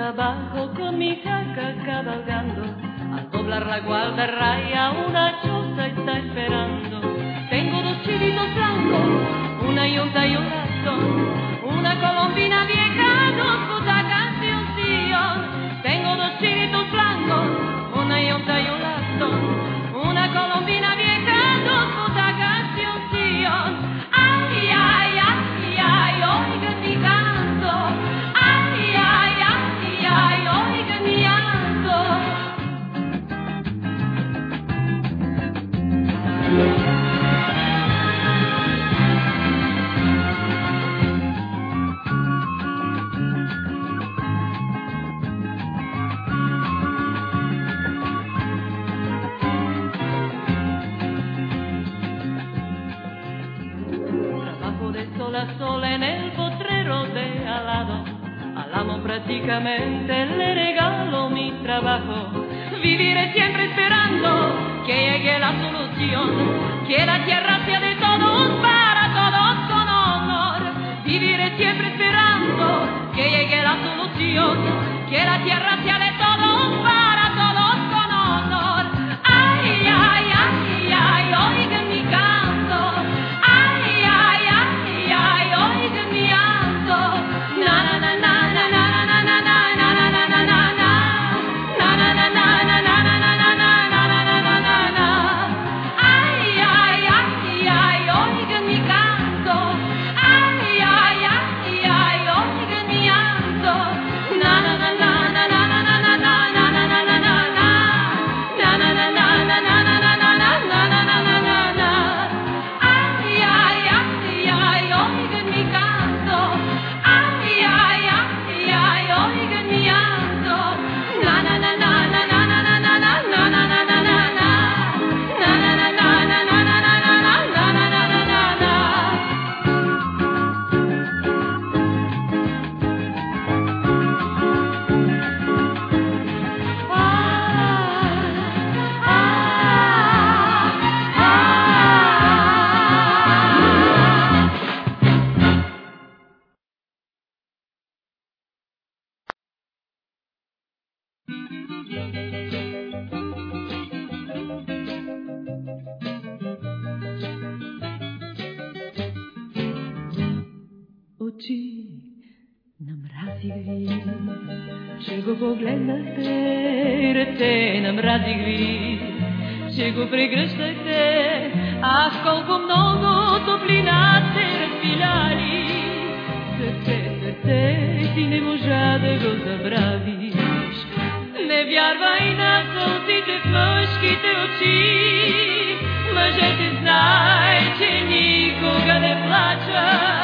trabajo con mi jaca cabalgando. Al doblar la guardarraya una choza está esperando. Tengo dos chilitos blancos, una yunta y un una colombina Prácticamente le regalo mi trabajo. Viviré siempre esperando que llegue la solución, que la tierra sea de todos para todos con honor. Viviré siempre esperando que llegue la solución, que la tierra sea de мразих ви, ще го погледнахте, ръце на мразих ви, ще го прегръщахте, ах колко много топлина сте разпиляли. Сърце, сърце, ти не можа да го забравиш. Не вярвай на сълзите в мъжките очи. Мъжете знай, че никога не плачат,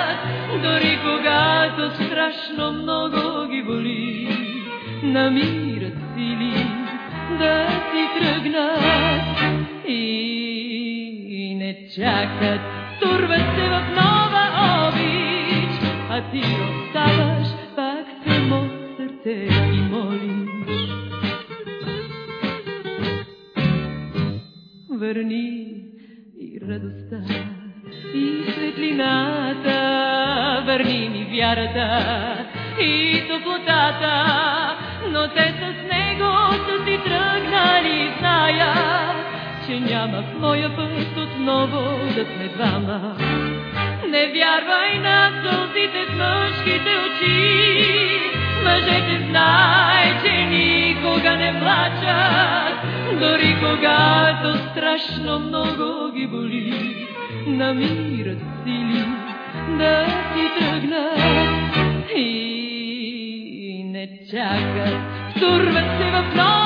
когато страшно много ги боли. Намират сили да си тръгнат и не чакат, турват се в нова обич, а ти оставаш пак само сърце и молиш. Върни и радостта, върни ми вярата и топлотата, но те с него са си тръгнали, зная, че няма в моя път отново да сме двама. Не вярвай на сълзите в мъжките очи, мъжете знай, че никога не плачат, дори когато страшно много ги боли, намират сили да си тръгнат и не чакат, турват се в нова